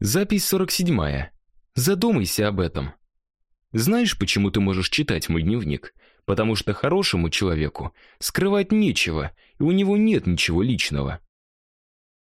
Запись 47. Задумайся об этом. Знаешь, почему ты можешь читать мой дневник? Потому что хорошему человеку скрывать нечего, и у него нет ничего личного.